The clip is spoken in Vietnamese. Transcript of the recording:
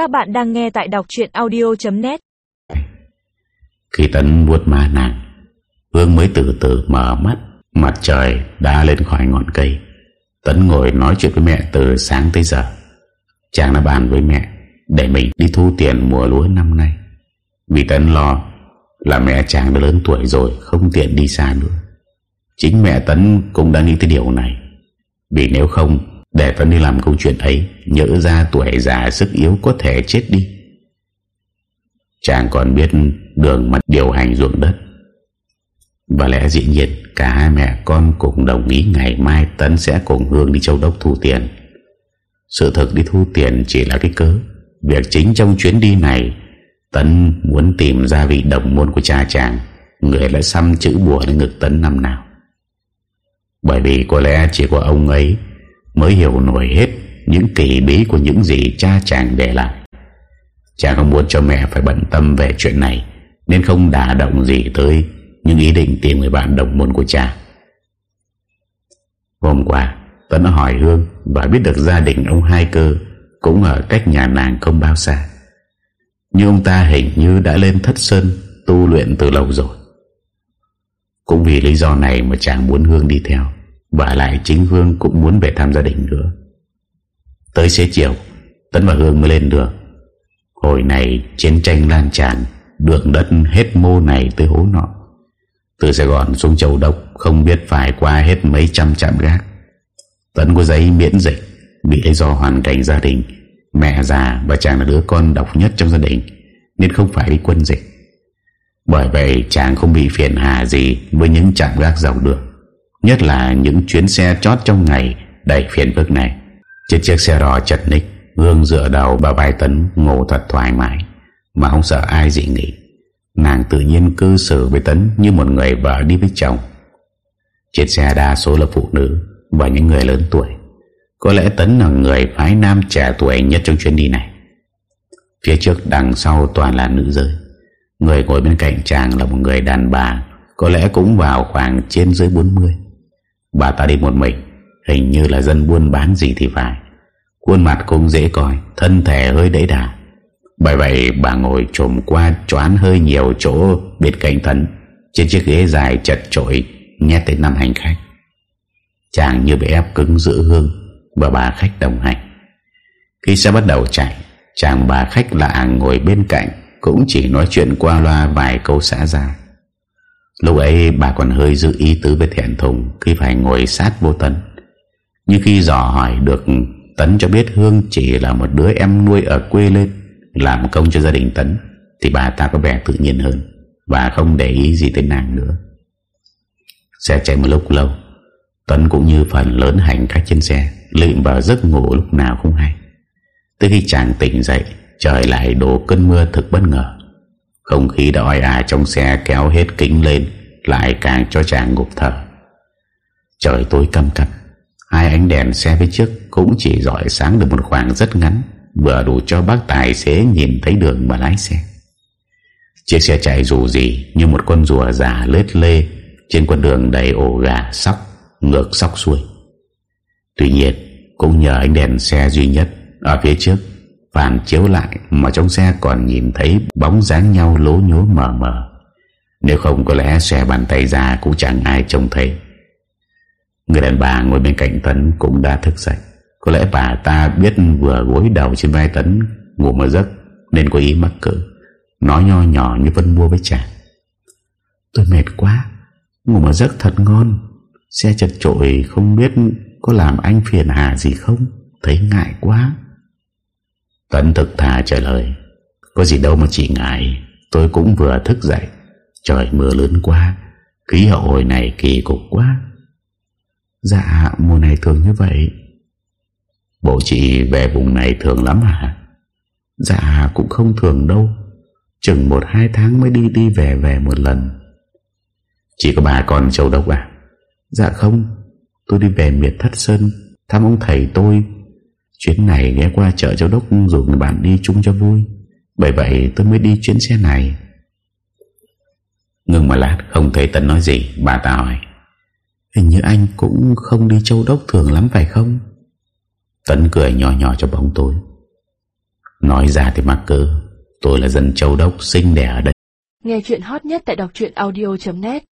Các bạn đang nghe tại đọc chuyện audio.net Khi Tấn vuốt ma nàng, Hương mới từ từ mở mắt. Mặt trời đã lên khỏi ngọn cây. Tấn ngồi nói chuyện với mẹ từ sáng tới giờ. Chàng đã bàn với mẹ Để mình đi thu tiền mùa lúa năm nay. Vì Tấn lo Là mẹ chàng đã lớn tuổi rồi, Không tiện đi xa nữa. Chính mẹ Tấn cũng đã nghĩ tới điều này. Vì nếu không để Tấn đi làm câu chuyện ấy Nhớ ra tuổi già sức yếu có thể chết đi. Chàng còn biết đường mặt điều hành ruộng đất. Và lẽ dĩ nhiên, Cả hai mẹ con cùng đồng ý Ngày mai Tấn sẽ cùng Hương đi châu đốc thu tiền. Sự thực đi thu tiền chỉ là cái cớ. Việc chính trong chuyến đi này, Tấn muốn tìm ra vị đồng môn của cha chàng, Người đã xăm chữ bùa lên ngực Tấn năm nào. Bởi vì có lẽ chỉ có ông ấy Mới hiểu nổi hết Những kỳ bí của những gì cha chàng để lại. Chàng không muốn cho mẹ phải bận tâm về chuyện này, Nên không đả động gì tới Những ý định tìm người bạn đồng môn của cha. Hôm qua Tấn hỏi Hương Và biết được gia đình ông Hai Cơ Cũng ở cách nhà nàng không bao xa. Nhưng ông ta hình như đã lên thất sơn Tu luyện từ lâu rồi. Cũng vì lý do này Mà chàng muốn Hương đi theo. Và lại chính Hương cũng muốn về thăm gia đình nữa. Tới xế chiều, Tấn và Hương mới lên được Hồi này chiến tranh lan tràn, Đường đất hết mô này tới hố nọ. Từ Sài Gòn xuống Châu Đốc, Không biết phải qua hết mấy trăm trạm gác. Tấn có giấy miễn dịch, Bị lý do hoàn cảnh gia đình, Mẹ già và chàng là đứa con độc nhất trong gia đình, Nên không phải đi quân dịch. Bởi vậy chàng không bị phiền hà gì Với những trạm gác dọc đường. Nhất là những chuyến xe chót trong ngày Đầy phiền phức này. Trên chiếc xe rò chật ních Hương dựa đầu bà vai Tấn ngủ thật thoải mái, Mà không sợ ai dị nghị. Nàng tự nhiên cư xử với Tấn Như một người vợ đi với chồng. Trên xe đa số là phụ nữ Và những người lớn tuổi. Có lẽ Tấn là người phái nam trẻ tuổi nhất trong chuyến đi này. Phía trước đằng sau toàn là nữ giới. Người ngồi bên cạnh chàng là một người đàn bà, Có lẽ cũng vào khoảng trên dưới 40 Bà ta đi một mình, Hình như là dân buôn bán gì thì phải. Khuôn mặt cũng dễ coi, Thân thể hơi đẩy đà. Bởi vậy bà ngồi trồm qua choán hơi nhiều chỗ bên cạnh thần Trên chiếc ghế dài chật trội Nhét tới năm hành khách. Chàng như bị ép cứng giữ hương Và bà khách đồng hành. Khi xe bắt đầu chạy, Chàng bà khách lạ ngồi bên cạnh, Cũng chỉ nói chuyện qua loa vài câu xã giao. Lúc ấy bà còn hơi giữ ý tứ với thẹn thùng Khi phải ngồi sát vô tấn như khi dò hỏi được Tấn cho biết Hương chỉ là một đứa em nuôi ở quê lên, Làm công cho gia đình Tấn, Thì bà ta có vẻ tự nhiên hơn Và không để ý gì tới nàng nữa. Xe chạy một lúc lâu, Tấn cũng như phần lớn hành khách trên xe, Lịm vào giấc ngủ lúc nào không hay. Tới khi chàng tỉnh dậy, Trời lại đổ cơn mưa thực bất ngờ. Không khí đã oi ả à trong xe kéo hết kính lên Lại càng cho chàng ngục thở. Trời tối căm căm, Hai ánh đèn xe phía trước cũng chỉ dọi sáng được một khoảng rất ngắn Vừa đủ cho bác tài xế nhìn thấy đường mà lái xe. Chiếc xe chạy dù gì như một con rùa già lết lê Trên con đường đầy ổ gà sóc Ngược sóc xuôi. Tuy nhiên cũng nhờ ánh đèn xe duy nhất Ở phía trước Phản chiếu lại mà trong xe còn nhìn thấy Bóng dáng nhau lố nhố mờ mờ. Nếu không có lẽ xe bàn tay ra Cũng chẳng ai trông thấy. Người đàn bà ngồi bên cạnh Tấn cũng đã thức dậy. Có lẽ bà ta biết vừa gối đầu trên vai Tấn, Ngủ một giấc, Nên có ý mắc cỡ, Nói nho nhỏ như Vân mua với chàng Tôi mệt quá, Ngủ một giấc thật ngon. Xe chật trội không biết Có làm anh phiền hà gì không? Thấy ngại quá. Tấn thực thà trả lời, Có gì đâu mà chị ngại, Tôi cũng vừa thức dậy. Trời mưa lớn quá, Khí hậu hồi này kỳ cục quá. Dạ mùa này thường như vậy. Bộ chị về vùng này thường lắm hả? Dạ cũng không thường đâu. Chừng một hai tháng mới đi đi về về một lần. Chỉ có bà con châu đốc à? Dạ không. Tôi đi về miệt thất sơn, Thăm ông thầy tôi Chuyến này ghé qua chợ châu đốc Rồi người bạn đi chung cho vui. Bởi vậy tôi mới đi chuyến xe này. Ngừng một lát, không thấy Tấn nói gì, Bà ta hỏi. Hình như anh cũng không đi châu đốc thường lắm phải không? Tấn cười nhỏ nhỏ cho bóng tối. Nói ra thì mắc cỡ Tôi là dân châu đốc sinh đẻ ở đây. Nghe chuyện hot nhất tại đọc audio.net